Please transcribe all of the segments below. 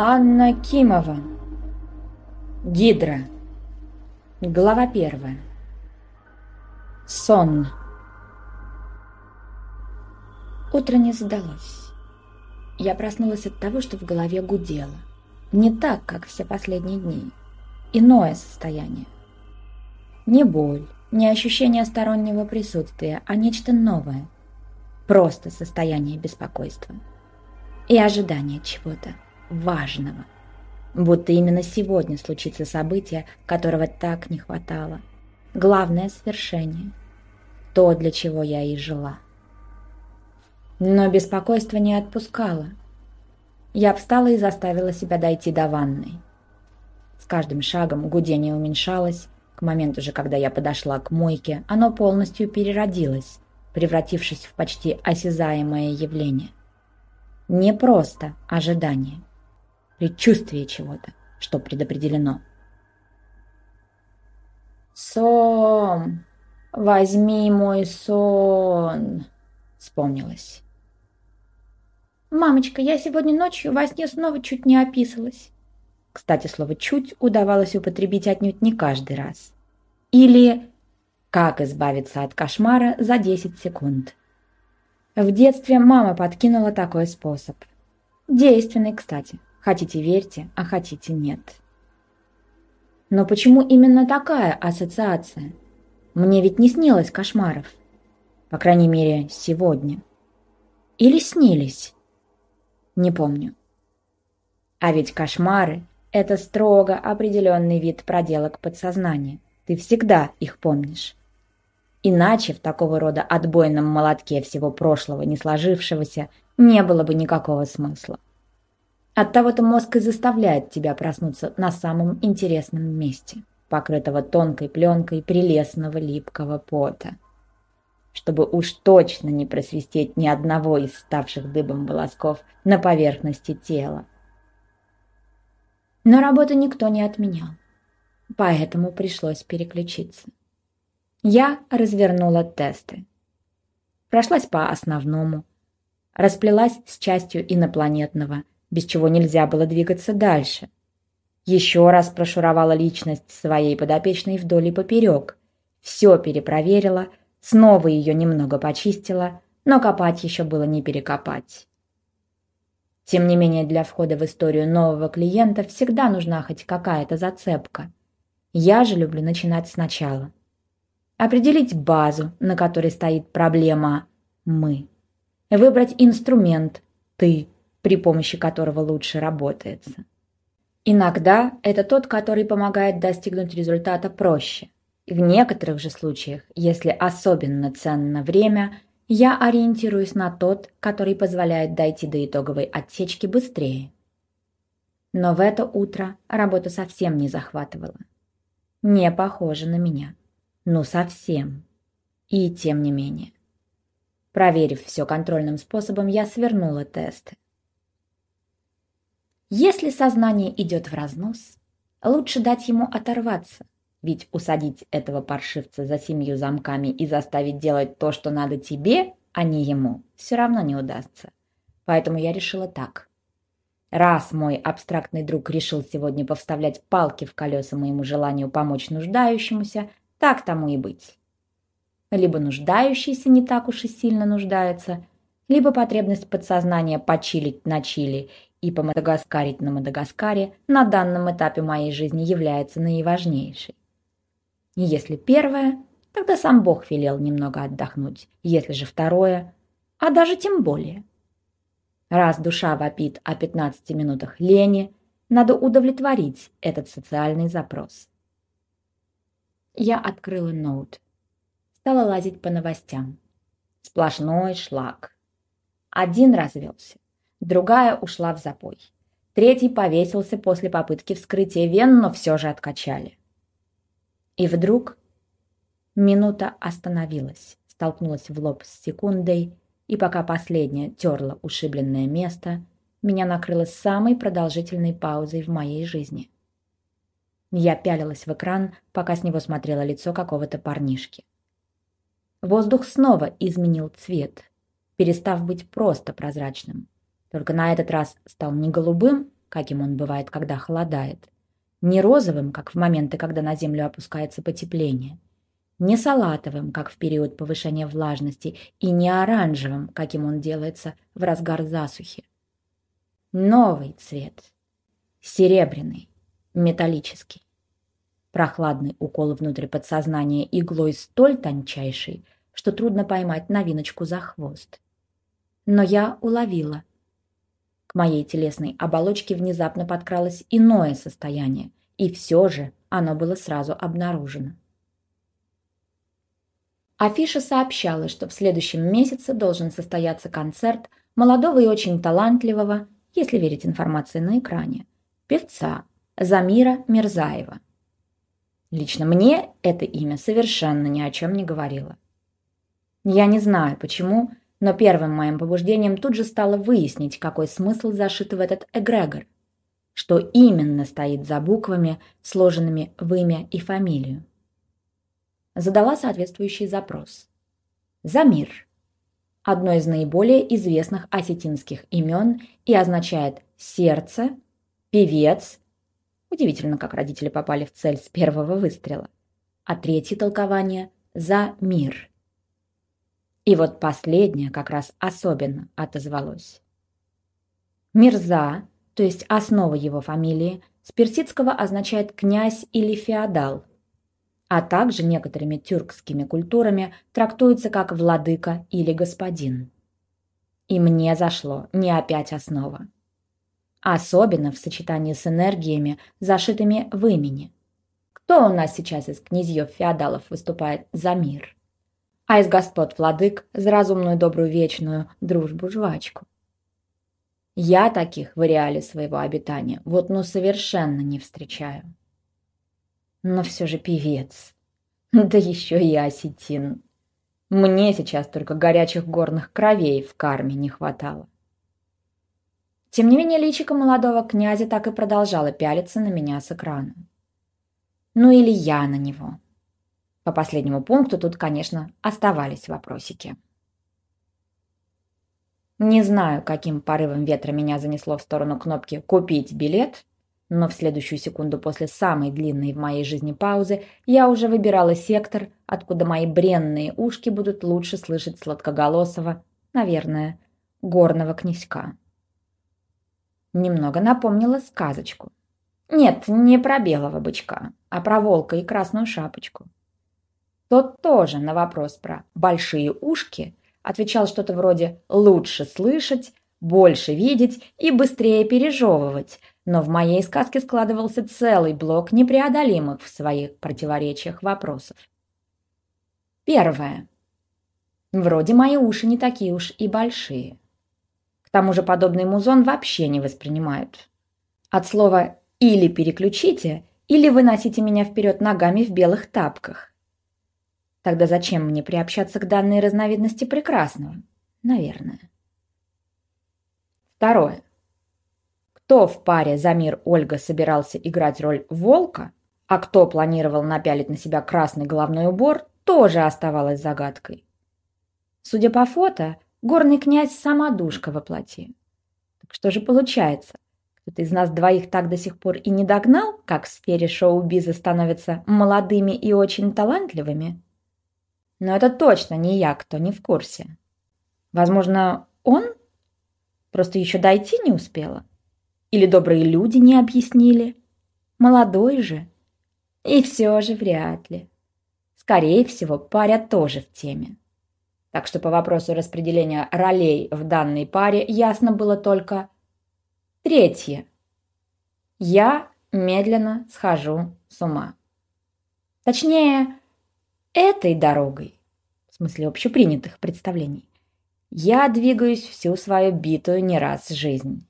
Анна Кимова. Гидра. Глава первая. Сон. Утро не задалось. Я проснулась от того, что в голове гудело. Не так, как все последние дни. Иное состояние. Не боль, не ощущение стороннего присутствия, а нечто новое. Просто состояние беспокойства. И ожидание чего-то важного. Будто именно сегодня случится событие, которого так не хватало. Главное свершение. То, для чего я и жила. Но беспокойство не отпускало. Я встала и заставила себя дойти до ванной. С каждым шагом гудение уменьшалось. К моменту же, когда я подошла к мойке, оно полностью переродилось, превратившись в почти осязаемое явление. Не просто ожидание предчувствие чего-то, что предопределено. «Сон! Возьми мой сон!» — вспомнилось. «Мамочка, я сегодня ночью во сне снова чуть не описалась». Кстати, слово «чуть» удавалось употребить отнюдь не каждый раз. Или «как избавиться от кошмара за 10 секунд». В детстве мама подкинула такой способ. Действенный, кстати. Хотите верьте, а хотите нет. Но почему именно такая ассоциация? Мне ведь не снилось кошмаров. По крайней мере, сегодня. Или снились? Не помню. А ведь кошмары – это строго определенный вид проделок подсознания. Ты всегда их помнишь. Иначе в такого рода отбойном молотке всего прошлого не сложившегося не было бы никакого смысла. Оттого-то мозг и заставляет тебя проснуться на самом интересном месте, покрытого тонкой пленкой прелестного липкого пота. Чтобы уж точно не просвистеть ни одного из ставших дыбом волосков на поверхности тела. Но работу никто не отменял, поэтому пришлось переключиться. Я развернула тесты. Прошлась по основному, расплелась с частью инопланетного – без чего нельзя было двигаться дальше. Еще раз прошуровала личность своей подопечной вдоль и поперек. Все перепроверила, снова ее немного почистила, но копать еще было не перекопать. Тем не менее, для входа в историю нового клиента всегда нужна хоть какая-то зацепка. Я же люблю начинать сначала. Определить базу, на которой стоит проблема «мы». Выбрать инструмент «ты», при помощи которого лучше работается. Иногда это тот, который помогает достигнуть результата проще. В некоторых же случаях, если особенно ценно время, я ориентируюсь на тот, который позволяет дойти до итоговой отсечки быстрее. Но в это утро работа совсем не захватывала. Не похоже на меня. Ну, совсем. И тем не менее. Проверив все контрольным способом, я свернула тесты. Если сознание идет в разнос, лучше дать ему оторваться, ведь усадить этого паршивца за семью замками и заставить делать то, что надо тебе, а не ему, все равно не удастся. Поэтому я решила так. Раз мой абстрактный друг решил сегодня повставлять палки в колеса моему желанию помочь нуждающемуся, так тому и быть. Либо нуждающийся не так уж и сильно нуждается, либо потребность подсознания почилить на чили и помадагаскарить на Мадагаскаре на данном этапе моей жизни является наиважнейшей. И если первое, тогда сам Бог велел немного отдохнуть, если же второе, а даже тем более. Раз душа вопит о 15 минутах лени, надо удовлетворить этот социальный запрос. Я открыла ноут. Стала лазить по новостям. Сплошной шлак. Один развелся другая ушла в запой. Третий повесился после попытки вскрытия вен, но все же откачали. И вдруг минута остановилась, столкнулась в лоб с секундой, и пока последняя терла ушибленное место, меня накрыло самой продолжительной паузой в моей жизни. Я пялилась в экран, пока с него смотрело лицо какого-то парнишки. Воздух снова изменил цвет, перестав быть просто прозрачным. Только на этот раз стал не голубым, каким он бывает, когда холодает, не розовым, как в моменты, когда на землю опускается потепление, не салатовым, как в период повышения влажности, и не оранжевым, каким он делается в разгар засухи. Новый цвет. Серебряный, металлический. Прохладный укол внутрь подсознания иглой столь тончайший, что трудно поймать новиночку за хвост. Но я уловила. Моей телесной оболочке внезапно подкралось иное состояние, и все же оно было сразу обнаружено. Афиша сообщала, что в следующем месяце должен состояться концерт молодого и очень талантливого, если верить информации на экране, певца Замира Мирзаева. Лично мне это имя совершенно ни о чем не говорило. Я не знаю почему, но первым моим побуждением тут же стало выяснить, какой смысл зашит в этот эгрегор, что именно стоит за буквами, сложенными в имя и фамилию. Задала соответствующий запрос. Замир – одно из наиболее известных осетинских имен и означает «сердце», «певец», удивительно, как родители попали в цель с первого выстрела, а третье толкование – «за мир». И вот последнее как раз особенно отозвалось. Мирза, то есть основа его фамилии, с персидского означает «князь» или «феодал», а также некоторыми тюркскими культурами трактуется как «владыка» или «господин». И мне зашло не опять основа. Особенно в сочетании с энергиями, зашитыми в имени. Кто у нас сейчас из князьев-феодалов выступает за мир? А из господ-владык за разумную добрую вечную дружбу-жвачку? Я таких в реале своего обитания вот ну совершенно не встречаю но все же певец. Да еще и осетин. Мне сейчас только горячих горных кровей в карме не хватало. Тем не менее, личико молодого князя так и продолжало пялиться на меня с экрана. Ну или я на него. По последнему пункту тут, конечно, оставались вопросики. Не знаю, каким порывом ветра меня занесло в сторону кнопки «Купить билет», но в следующую секунду после самой длинной в моей жизни паузы я уже выбирала сектор, откуда мои бренные ушки будут лучше слышать сладкоголосого, наверное, горного князька. Немного напомнила сказочку. Нет, не про белого бычка, а про волка и красную шапочку. Тот тоже на вопрос про «большие ушки» отвечал что-то вроде «лучше слышать», «больше видеть» и «быстрее пережевывать», но в моей сказке складывался целый блок непреодолимых в своих противоречиях вопросов. Первое. Вроде мои уши не такие уж и большие. К тому же подобный музон вообще не воспринимают. От слова «или переключите», или выносите меня вперед ногами в белых тапках. Тогда зачем мне приобщаться к данной разновидности прекрасного? Наверное. Второе. Кто в паре Замир Ольга собирался играть роль волка, а кто планировал напялить на себя красный головной убор, тоже оставалось загадкой. Судя по фото, горный князь сама душка воплоти. Так что же получается? Кто-то из нас двоих так до сих пор и не догнал, как в сфере шоу-биза становятся молодыми и очень талантливыми? Но это точно не я, кто не в курсе. Возможно, он? Просто еще дойти не успела? Или добрые люди не объяснили? Молодой же. И все же вряд ли. Скорее всего, паря тоже в теме. Так что по вопросу распределения ролей в данной паре ясно было только третье. Я медленно схожу с ума. Точнее, этой дорогой, в смысле общепринятых представлений, я двигаюсь всю свою битую не раз жизнь.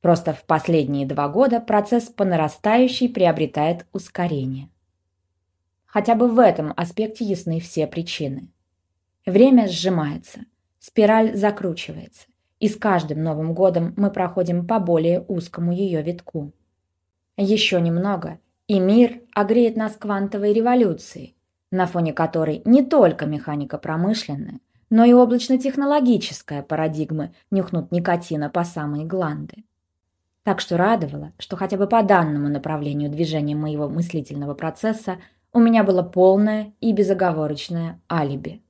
Просто в последние два года процесс по нарастающей приобретает ускорение. Хотя бы в этом аспекте ясны все причины. Время сжимается, спираль закручивается, и с каждым Новым годом мы проходим по более узкому ее витку. Еще немного, и мир огреет нас квантовой революцией, на фоне которой не только механика промышленная, но и облачно-технологическая парадигмы нюхнут никотина по самые гланды. Так что радовало, что хотя бы по данному направлению движения моего мыслительного процесса у меня было полное и безоговорочное алиби.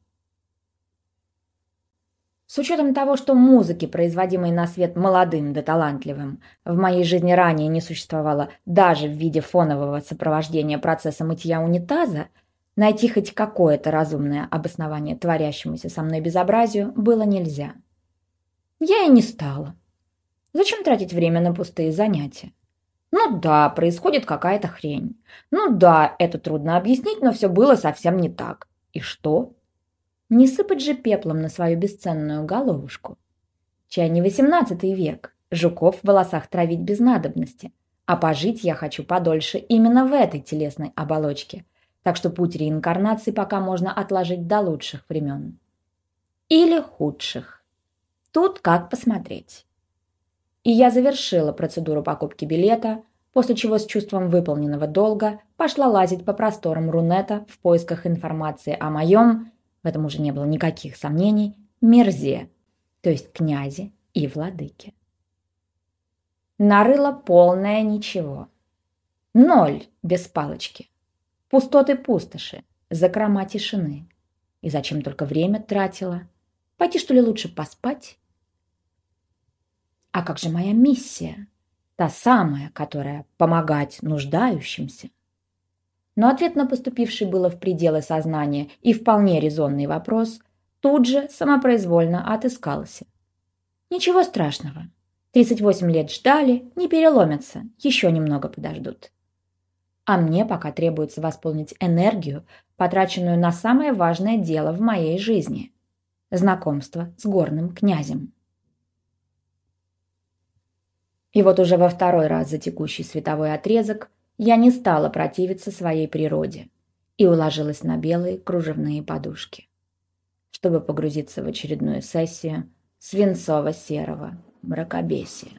С учетом того, что музыки, производимой на свет молодым да талантливым, в моей жизни ранее не существовало даже в виде фонового сопровождения процесса мытья унитаза, найти хоть какое-то разумное обоснование творящемуся со мной безобразию было нельзя. Я и не стала. Зачем тратить время на пустые занятия? Ну да, происходит какая-то хрень. Ну да, это трудно объяснить, но все было совсем не так. И что? Не сыпать же пеплом на свою бесценную головушку. Чай не восемнадцатый век, жуков в волосах травить без надобности. А пожить я хочу подольше именно в этой телесной оболочке. Так что путь реинкарнации пока можно отложить до лучших времен. Или худших. Тут как посмотреть. И я завершила процедуру покупки билета, после чего с чувством выполненного долга пошла лазить по просторам Рунета в поисках информации о моем, в этом уже не было никаких сомнений, мерзе, то есть князе и владыке. Нарыла полное ничего. Ноль без палочки. Пустоты пустоши, закрома тишины. И зачем только время тратила? Пойти, что ли, лучше поспать? А как же моя миссия? Та самая, которая помогать нуждающимся. Но ответ на поступивший было в пределы сознания и вполне резонный вопрос тут же самопроизвольно отыскался. Ничего страшного. 38 лет ждали, не переломятся, еще немного подождут. А мне пока требуется восполнить энергию, потраченную на самое важное дело в моей жизни – знакомство с горным князем. И вот уже во второй раз за текущий световой отрезок я не стала противиться своей природе и уложилась на белые кружевные подушки, чтобы погрузиться в очередную сессию свинцово-серого мракобесия.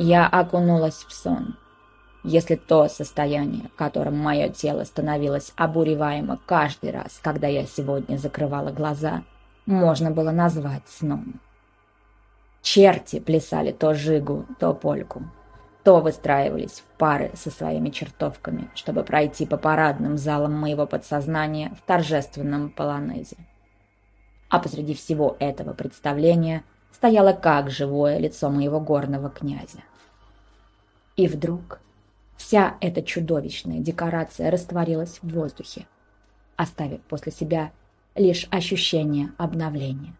Я окунулась в сон. Если то состояние, которым мое тело становилось обуреваемо каждый раз, когда я сегодня закрывала глаза, можно было назвать сном. Черти плясали то жигу, то польку, то выстраивались в пары со своими чертовками, чтобы пройти по парадным залам моего подсознания в торжественном полонезе. А посреди всего этого представления стояло как живое лицо моего горного князя. И вдруг вся эта чудовищная декорация растворилась в воздухе, оставив после себя лишь ощущение обновления.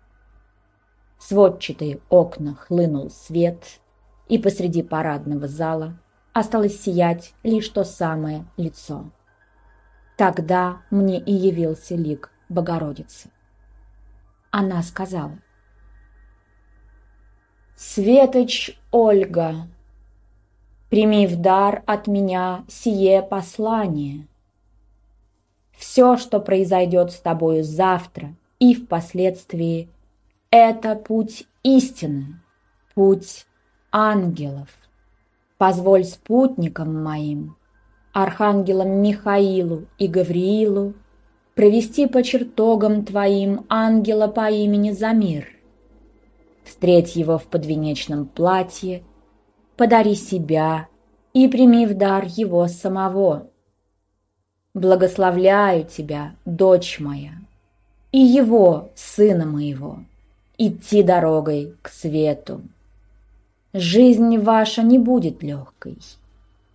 Сводчатые окна хлынул свет, и посреди парадного зала осталось сиять лишь то самое лицо. Тогда мне и явился лик Богородицы. Она сказала, «Светоч Ольга, Прими в дар от меня сие послание. Все, что произойдет с тобою завтра и впоследствии, это путь истины, путь ангелов. Позволь спутникам моим, архангелам Михаилу и Гавриилу, провести по чертогам твоим ангела по имени Замир. Встреть его в подвенечном платье подари себя и прими в дар его самого. Благословляю тебя, дочь моя, и его, сына моего, идти дорогой к свету. Жизнь ваша не будет легкой,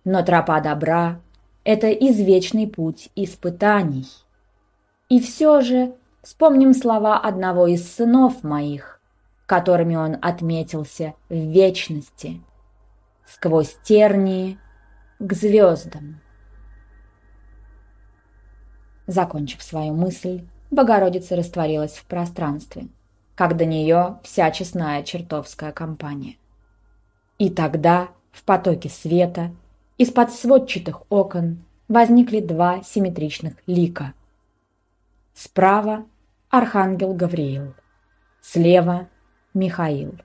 но тропа добра — это извечный путь испытаний. И все же вспомним слова одного из сынов моих, которыми он отметился в вечности — сквозь тернии к звездам. Закончив свою мысль, Богородица растворилась в пространстве, как до нее вся честная чертовская компания. И тогда в потоке света из-под сводчатых окон возникли два симметричных лика. Справа – архангел Гавриил, слева – Михаил.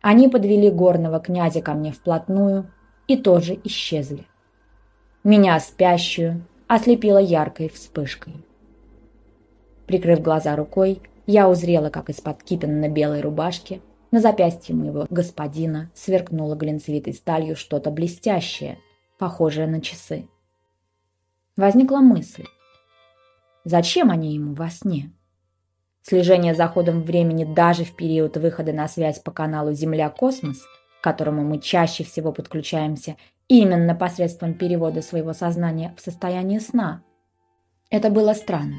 Они подвели горного князя ко мне вплотную и тоже исчезли. Меня, спящую, ослепило яркой вспышкой. Прикрыв глаза рукой, я узрела, как из-под кипенно белой рубашки на запястье моего господина сверкнуло глинцевитой сталью что-то блестящее, похожее на часы. Возникла мысль. Зачем они ему во сне? Слежение за ходом времени даже в период выхода на связь по каналу Земля-Космос, к которому мы чаще всего подключаемся именно посредством перевода своего сознания в состояние сна. Это было странно.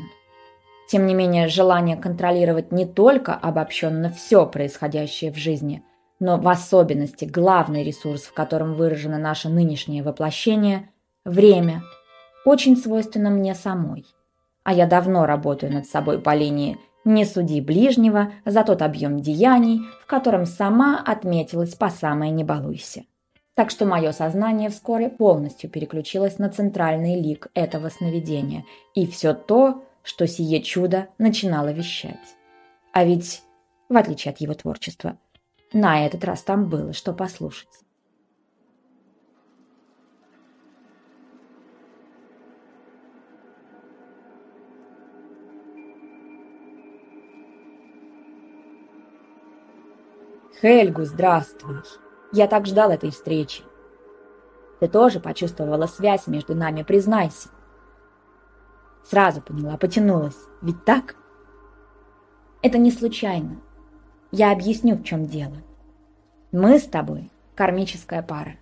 Тем не менее, желание контролировать не только обобщенно все происходящее в жизни, но в особенности главный ресурс, в котором выражено наше нынешнее воплощение – время, очень свойственно мне самой. А я давно работаю над собой по линии «не суди ближнего за тот объем деяний, в котором сама отметилась по самое не балуйся» так что мое сознание вскоре полностью переключилось на центральный лик этого сновидения и все то, что сие чудо начинало вещать. А ведь, в отличие от его творчества, на этот раз там было что послушать. Хельгу, здравствуй! Я так ждал этой встречи. Ты тоже почувствовала связь между нами, признайся. Сразу поняла, потянулась. Ведь так? Это не случайно. Я объясню, в чем дело. Мы с тобой кармическая пара.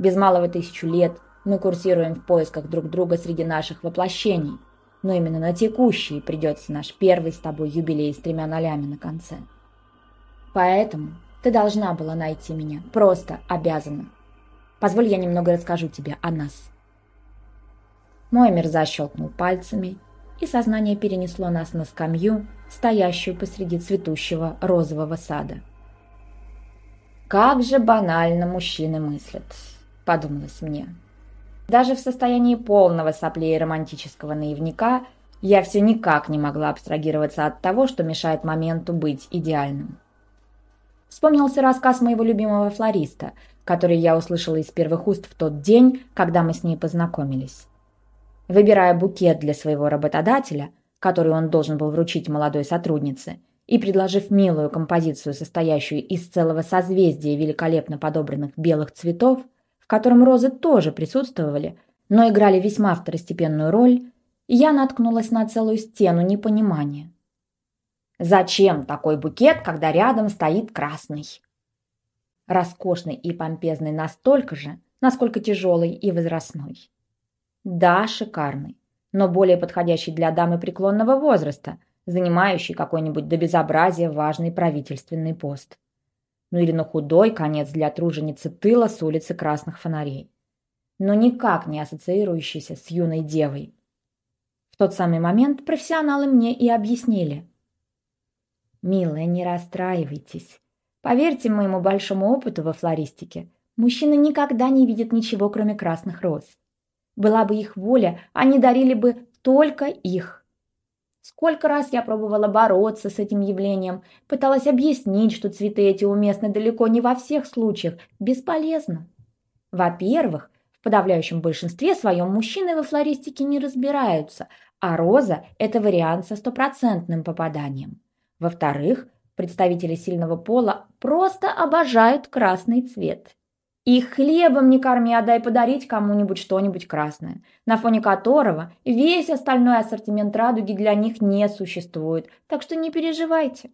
Без малого тысячу лет мы курсируем в поисках друг друга среди наших воплощений. Но именно на текущий придется наш первый с тобой юбилей с тремя нолями на конце. Поэтому ты должна была найти меня. Просто обязана. Позволь, я немного расскажу тебе о нас. Мой мир защелкнул пальцами, и сознание перенесло нас на скамью, стоящую посреди цветущего розового сада. «Как же банально мужчины мыслят», — подумалось мне. Даже в состоянии полного соплей романтического наивника я все никак не могла абстрагироваться от того, что мешает моменту быть идеальным. Вспомнился рассказ моего любимого флориста, который я услышала из первых уст в тот день, когда мы с ней познакомились. Выбирая букет для своего работодателя, который он должен был вручить молодой сотруднице, и предложив милую композицию, состоящую из целого созвездия великолепно подобранных белых цветов, в котором розы тоже присутствовали, но играли весьма второстепенную роль, я наткнулась на целую стену непонимания. Зачем такой букет, когда рядом стоит красный? Роскошный и помпезный настолько же, насколько тяжелый и возрастной. Да, шикарный, но более подходящий для дамы преклонного возраста, занимающей какой-нибудь до безобразия важный правительственный пост. Ну или на худой конец для труженицы тыла с улицы красных фонарей. Но никак не ассоциирующийся с юной девой. В тот самый момент профессионалы мне и объяснили – Милая, не расстраивайтесь. Поверьте моему большому опыту во флористике, мужчины никогда не видят ничего, кроме красных роз. Была бы их воля, они дарили бы только их. Сколько раз я пробовала бороться с этим явлением, пыталась объяснить, что цветы эти уместны далеко не во всех случаях, бесполезно. Во-первых, в подавляющем большинстве своем мужчины во флористике не разбираются, а роза – это вариант со стопроцентным попаданием. Во-вторых, представители сильного пола просто обожают красный цвет. Их хлебом не корми, а дай подарить кому-нибудь что-нибудь красное, на фоне которого весь остальной ассортимент радуги для них не существует, так что не переживайте.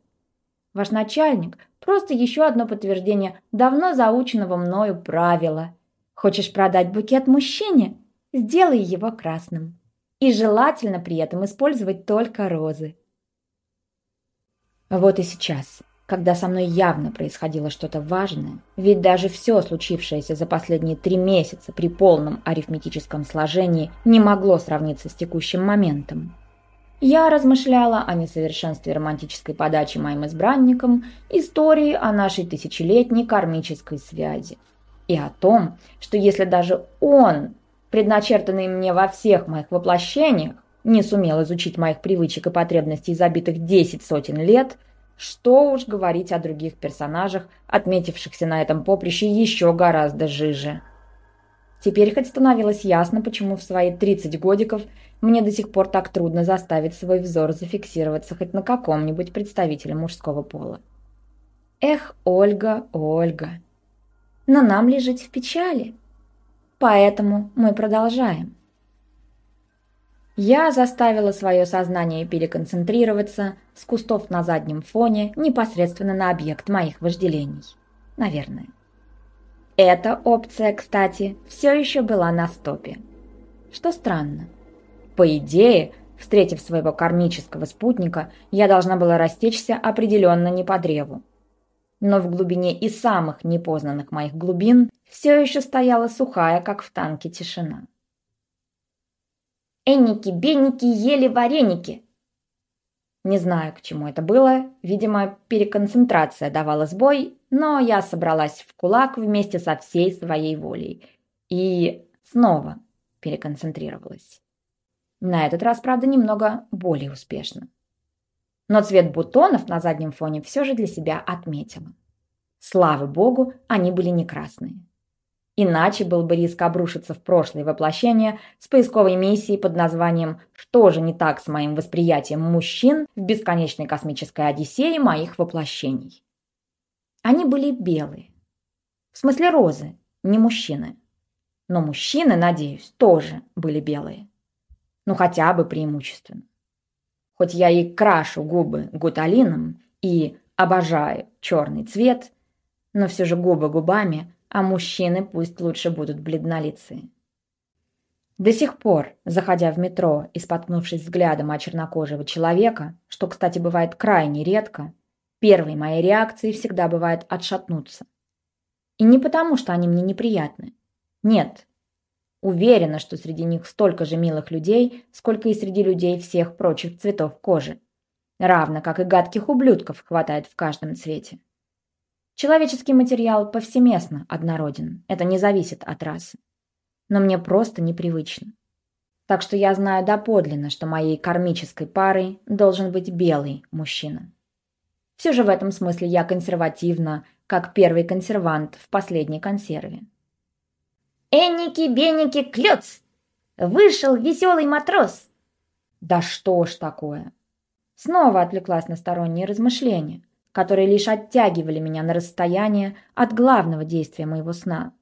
Ваш начальник – просто еще одно подтверждение давно заученного мною правила. Хочешь продать букет мужчине? Сделай его красным. И желательно при этом использовать только розы. Вот и сейчас, когда со мной явно происходило что-то важное, ведь даже все случившееся за последние три месяца при полном арифметическом сложении не могло сравниться с текущим моментом. Я размышляла о несовершенстве романтической подачи моим избранникам, истории о нашей тысячелетней кармической связи и о том, что если даже он, предначертанный мне во всех моих воплощениях, не сумел изучить моих привычек и потребностей забитых десять сотен лет, что уж говорить о других персонажах, отметившихся на этом поприще еще гораздо жиже. Теперь хоть становилось ясно, почему в свои 30 годиков мне до сих пор так трудно заставить свой взор зафиксироваться хоть на каком-нибудь представителе мужского пола. Эх, Ольга, Ольга. Но нам ли жить в печали? Поэтому мы продолжаем. Я заставила свое сознание переконцентрироваться с кустов на заднем фоне непосредственно на объект моих вожделений. Наверное. Эта опция, кстати, все еще была на стопе. Что странно. По идее, встретив своего кармического спутника, я должна была растечься определенно не по древу. Но в глубине и самых непознанных моих глубин все еще стояла сухая, как в танке, тишина. «Энники-бенники ели вареники!» Не знаю, к чему это было. Видимо, переконцентрация давала сбой, но я собралась в кулак вместе со всей своей волей. И снова переконцентрировалась. На этот раз, правда, немного более успешно. Но цвет бутонов на заднем фоне все же для себя отметила. Слава богу, они были не красные. Иначе был бы риск обрушиться в прошлое воплощение с поисковой миссией под названием «Что же не так с моим восприятием мужчин в бесконечной космической одиссее моих воплощений?» Они были белые. В смысле розы, не мужчины. Но мужчины, надеюсь, тоже были белые. Ну, хотя бы преимущественно. Хоть я и крашу губы гуталином и обожаю черный цвет, но все же губы губами – а мужчины пусть лучше будут бледнолицые. До сих пор, заходя в метро и споткнувшись взглядом о чернокожего человека, что, кстати, бывает крайне редко, первой моей реакцией всегда бывает отшатнуться. И не потому, что они мне неприятны. Нет. Уверена, что среди них столько же милых людей, сколько и среди людей всех прочих цветов кожи. Равно как и гадких ублюдков хватает в каждом цвете. Человеческий материал повсеместно однороден, это не зависит от расы. Но мне просто непривычно. Так что я знаю доподлинно, что моей кармической парой должен быть белый мужчина. Все же в этом смысле я консервативна, как первый консервант в последней консерве. «Энники-бенники, клёц! Вышел веселый матрос!» Да что ж такое? Снова отвлеклась на сторонние размышления которые лишь оттягивали меня на расстояние от главного действия моего сна.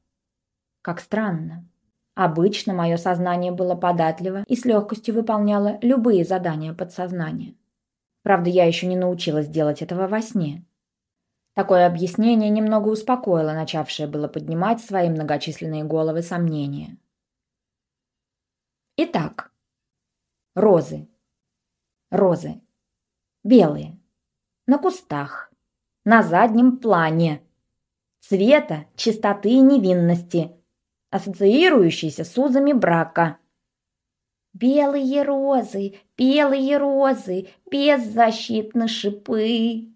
Как странно. Обычно мое сознание было податливо и с легкостью выполняло любые задания подсознания. Правда, я еще не научилась делать этого во сне. Такое объяснение немного успокоило начавшее было поднимать свои многочисленные головы сомнения. Итак, розы. Розы. Белые на кустах, на заднем плане. Цвета, чистоты и невинности, ассоциирующиеся с узами брака. Белые розы, белые розы, беззащитны шипы.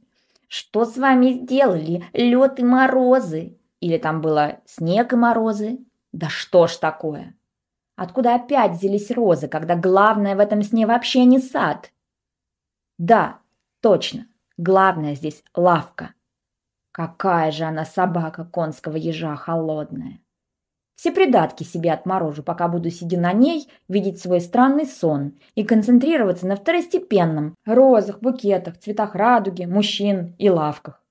Что с вами сделали лед и морозы? Или там было снег и морозы? Да что ж такое? Откуда опять взялись розы, когда главное в этом сне вообще не сад? Да, точно. Главное здесь лавка. Какая же она собака конского ежа холодная. Все придатки себе отморожу, пока буду, сидя на ней, видеть свой странный сон и концентрироваться на второстепенном – розах, букетах, цветах радуги, мужчин и лавках.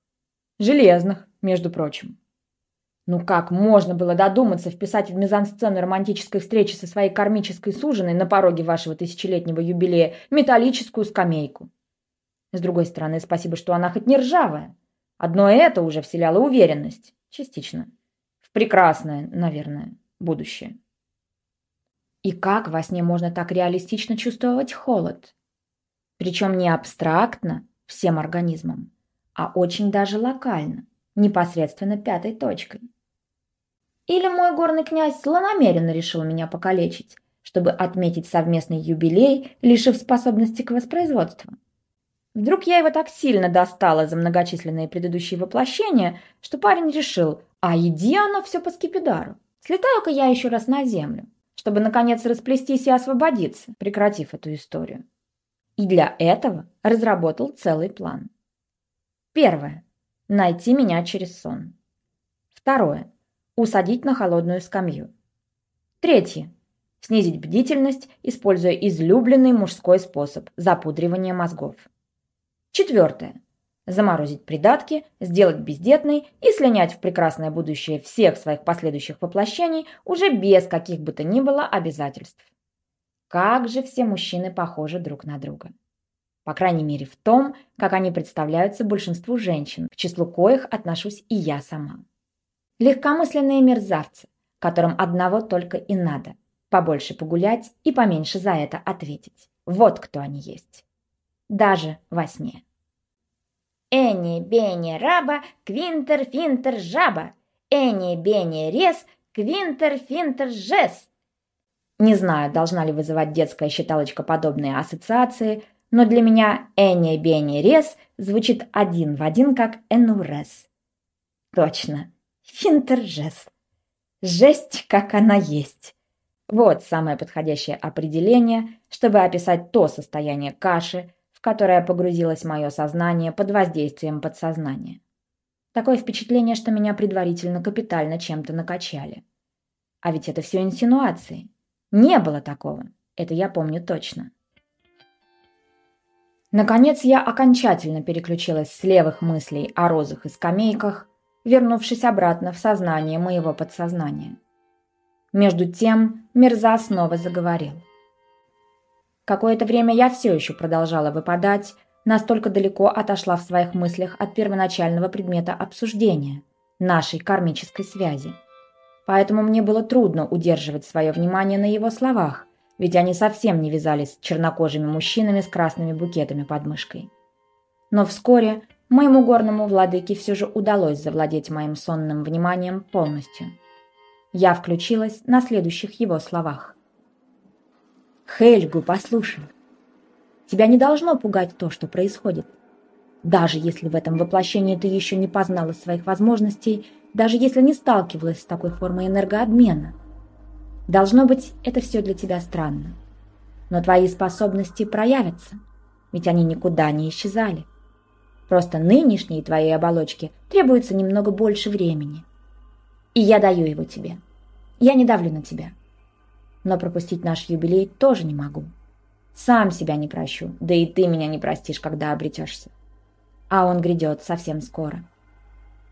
Железных, между прочим. Ну как можно было додуматься вписать в мизансцену романтической встречи со своей кармической суженой на пороге вашего тысячелетнего юбилея металлическую скамейку? С другой стороны, спасибо, что она хоть не ржавая. Одно это уже вселяло уверенность. Частично. В прекрасное, наверное, будущее. И как во сне можно так реалистично чувствовать холод? Причем не абстрактно, всем организмом, а очень даже локально, непосредственно пятой точкой. Или мой горный князь злонамеренно решил меня покалечить, чтобы отметить совместный юбилей, лишив способности к воспроизводству? Вдруг я его так сильно достала за многочисленные предыдущие воплощения, что парень решил, а иди оно все по скипидару. Слетаю-ка я еще раз на землю, чтобы наконец расплестись и освободиться, прекратив эту историю. И для этого разработал целый план. Первое. Найти меня через сон. Второе. Усадить на холодную скамью. Третье. Снизить бдительность, используя излюбленный мужской способ – запудривания мозгов. Четвертое. Заморозить придатки, сделать бездетной и слинять в прекрасное будущее всех своих последующих воплощений уже без каких бы то ни было обязательств. Как же все мужчины похожи друг на друга. По крайней мере в том, как они представляются большинству женщин, к числу коих отношусь и я сама. Легкомысленные мерзавцы, которым одного только и надо – побольше погулять и поменьше за это ответить. Вот кто они есть даже во сне. Эни, бени, раба, квинтер, финтер, жаба. Эни, бени, рез, квинтер, финтер, жес. Не знаю, должна ли вызывать детская считалочка подобные ассоциации, но для меня «эни, бени, рез» звучит один в один, как «энурез». Точно, финтер-жес. Жесть, как она есть. Вот самое подходящее определение, чтобы описать то состояние каши, которое погрузилось мое сознание под воздействием подсознания. Такое впечатление, что меня предварительно капитально чем-то накачали. А ведь это все инсинуации. Не было такого. Это я помню точно. Наконец я окончательно переключилась с левых мыслей о розах и скамейках, вернувшись обратно в сознание моего подсознания. Между тем Мерза снова заговорил. Какое-то время я все еще продолжала выпадать, настолько далеко отошла в своих мыслях от первоначального предмета обсуждения – нашей кармической связи. Поэтому мне было трудно удерживать свое внимание на его словах, ведь они совсем не вязались с чернокожими мужчинами с красными букетами под мышкой. Но вскоре моему горному владыке все же удалось завладеть моим сонным вниманием полностью. Я включилась на следующих его словах – Хельгу, послушай. Тебя не должно пугать то, что происходит. Даже если в этом воплощении ты еще не познала своих возможностей, даже если не сталкивалась с такой формой энергообмена. Должно быть, это все для тебя странно. Но твои способности проявятся, ведь они никуда не исчезали. Просто нынешней твоей оболочке требуется немного больше времени. И я даю его тебе. Я не давлю на тебя но пропустить наш юбилей тоже не могу. Сам себя не прощу, да и ты меня не простишь, когда обретешься. А он грядет совсем скоро.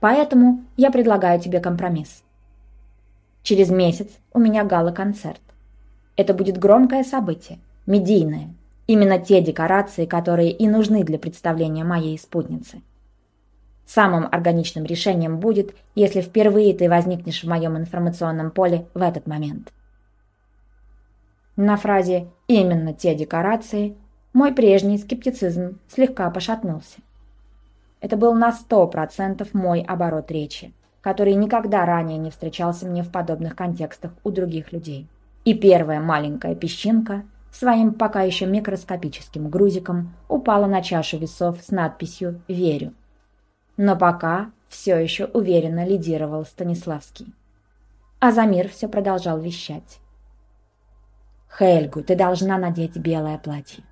Поэтому я предлагаю тебе компромисс. Через месяц у меня гала-концерт. Это будет громкое событие, медийное. Именно те декорации, которые и нужны для представления моей спутницы. Самым органичным решением будет, если впервые ты возникнешь в моем информационном поле в этот момент. На фразе «именно те декорации» мой прежний скептицизм слегка пошатнулся. Это был на сто процентов мой оборот речи, который никогда ранее не встречался мне в подобных контекстах у других людей. И первая маленькая песчинка своим пока еще микроскопическим грузиком упала на чашу весов с надписью «Верю». Но пока все еще уверенно лидировал Станиславский. А Замир все продолжал вещать. Хельгу, ты должна надеть белое платье.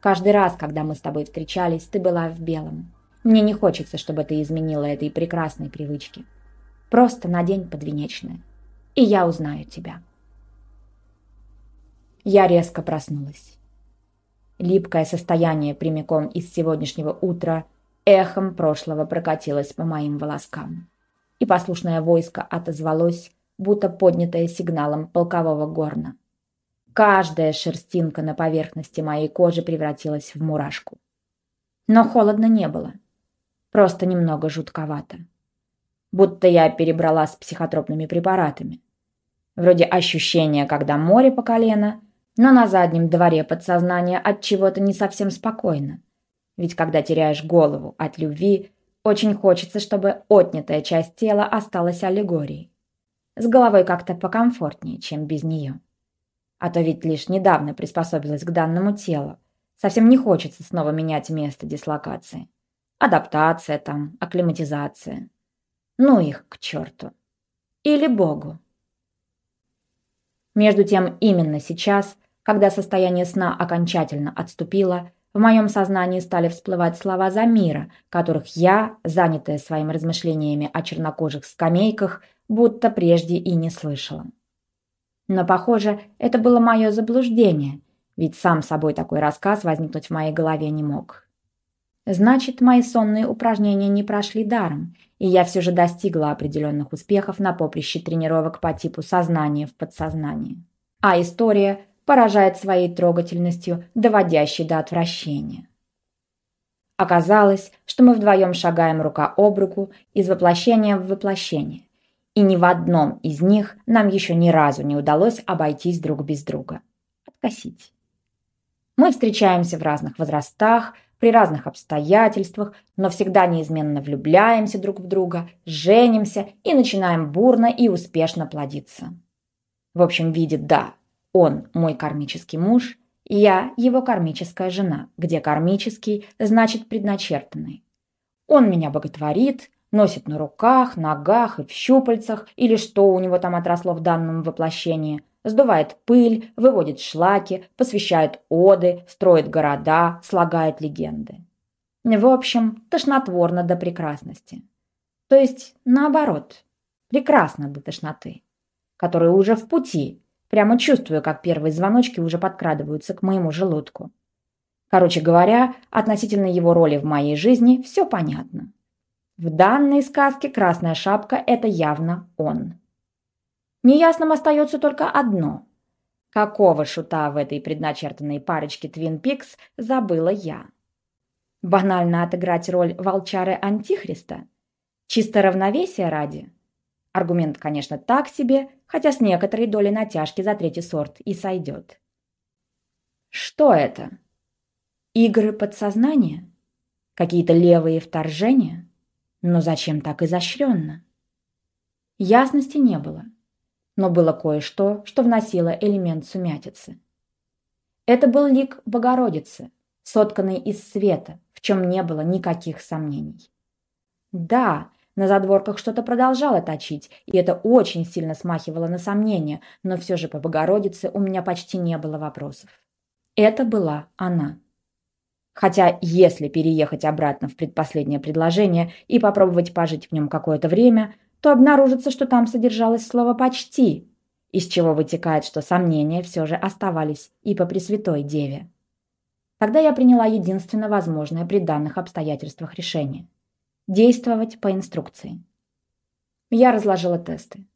Каждый раз, когда мы с тобой встречались, ты была в белом. Мне не хочется, чтобы ты изменила этой прекрасной привычки. Просто надень подвенечное, и я узнаю тебя. Я резко проснулась. Липкое состояние прямиком из сегодняшнего утра эхом прошлого прокатилось по моим волоскам. И послушное войско отозвалось, будто поднятое сигналом полкового горна. Каждая шерстинка на поверхности моей кожи превратилась в мурашку. Но холодно не было. Просто немного жутковато. Будто я перебрала с психотропными препаратами. Вроде ощущения, когда море по колено, но на заднем дворе подсознания от чего-то не совсем спокойно. Ведь когда теряешь голову от любви, очень хочется, чтобы отнятая часть тела осталась аллегорией. С головой как-то покомфортнее, чем без нее. А то ведь лишь недавно приспособилась к данному телу. Совсем не хочется снова менять место дислокации. Адаптация там, акклиматизация. Ну их к черту. Или Богу. Между тем, именно сейчас, когда состояние сна окончательно отступило, в моем сознании стали всплывать слова Замира, которых я, занятая своими размышлениями о чернокожих скамейках, будто прежде и не слышала. Но, похоже, это было мое заблуждение, ведь сам собой такой рассказ возникнуть в моей голове не мог. Значит, мои сонные упражнения не прошли даром, и я все же достигла определенных успехов на поприще тренировок по типу сознания в подсознании. А история поражает своей трогательностью, доводящей до отвращения. Оказалось, что мы вдвоем шагаем рука об руку из воплощения в воплощение, и ни в одном из них нам еще ни разу не удалось обойтись друг без друга. Откосить. Мы встречаемся в разных возрастах, при разных обстоятельствах, но всегда неизменно влюбляемся друг в друга, женимся и начинаем бурно и успешно плодиться. В общем виде да, он мой кармический муж, я его кармическая жена, где кармический значит предначертанный. Он меня боготворит, носит на руках, ногах и в щупальцах, или что у него там отросло в данном воплощении, сдувает пыль, выводит шлаки, посвящает оды, строит города, слагает легенды. В общем, тошнотворно до прекрасности. То есть, наоборот, прекрасно до тошноты, которая уже в пути, Прямо чувствую, как первые звоночки уже подкрадываются к моему желудку. Короче говоря, относительно его роли в моей жизни все понятно. В данной сказке Красная Шапка – это явно он. Неясным остается только одно. Какого шута в этой предначертанной парочке Твин Пикс забыла я? Банально отыграть роль волчары Антихриста? Чисто равновесия ради? Аргумент, конечно, так себе, хотя с некоторой долей натяжки за третий сорт и сойдет. Что это? Игры подсознания? Какие-то левые вторжения? Но зачем так изощренно? Ясности не было, но было кое-что, что вносило элемент сумятицы. Это был лик Богородицы, сотканный из света, в чем не было никаких сомнений. Да, на задворках что-то продолжало точить, и это очень сильно смахивало на сомнения, но все же по Богородице у меня почти не было вопросов. Это была она. Хотя, если переехать обратно в предпоследнее предложение и попробовать пожить в нем какое-то время, то обнаружится, что там содержалось слово «почти», из чего вытекает, что сомнения все же оставались и по Пресвятой Деве. Тогда я приняла единственно возможное при данных обстоятельствах решение – Действовать по инструкции. Я разложила тесты,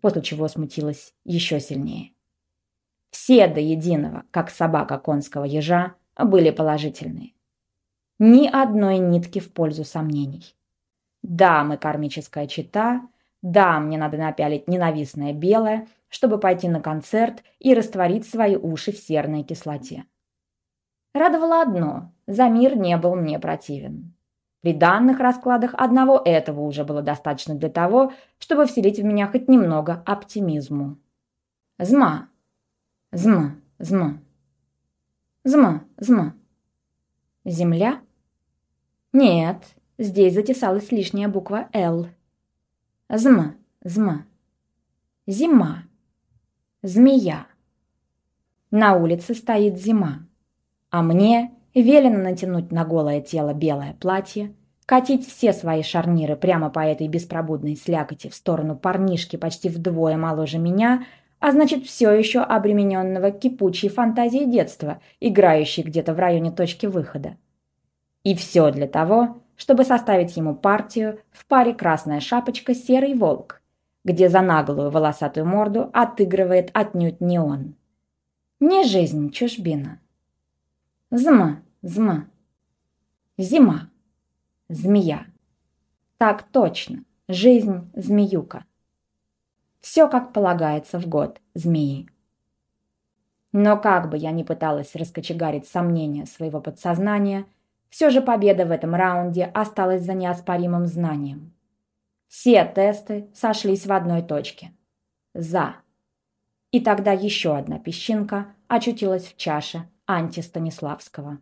после чего смутилась еще сильнее. Все до единого, как собака конского ежа, были положительные. Ни одной нитки в пользу сомнений. Да, мы кармическая чита, да, мне надо напялить ненавистное белое, чтобы пойти на концерт и растворить свои уши в серной кислоте. Радовало одно – Замир не был мне противен. При данных раскладах одного этого уже было достаточно для того, чтобы вселить в меня хоть немного оптимизму. Зма. Зма. Зма. Зма. Зма. Земля? Нет, здесь затесалась лишняя буква «Л». Зма. Зма. Зима. Змея. На улице стоит зима, а мне Велено натянуть на голое тело белое платье, катить все свои шарниры прямо по этой беспробудной слякоти в сторону парнишки почти вдвое моложе меня, а значит, все еще обремененного кипучей фантазией детства, играющей где-то в районе точки выхода. И все для того, чтобы составить ему партию в паре «Красная шапочка, серый волк», где за наглую волосатую морду отыгрывает отнюдь не он. Не жизнь чужбина. Зма. Зма. Зима. Змея. Так точно. Жизнь змеюка. Все как полагается в год змеи. Но как бы я ни пыталась раскочегарить сомнения своего подсознания, все же победа в этом раунде осталась за неоспоримым знанием. Все тесты сошлись в одной точке. За. И тогда еще одна песчинка очутилась в чаше Анти Станиславского.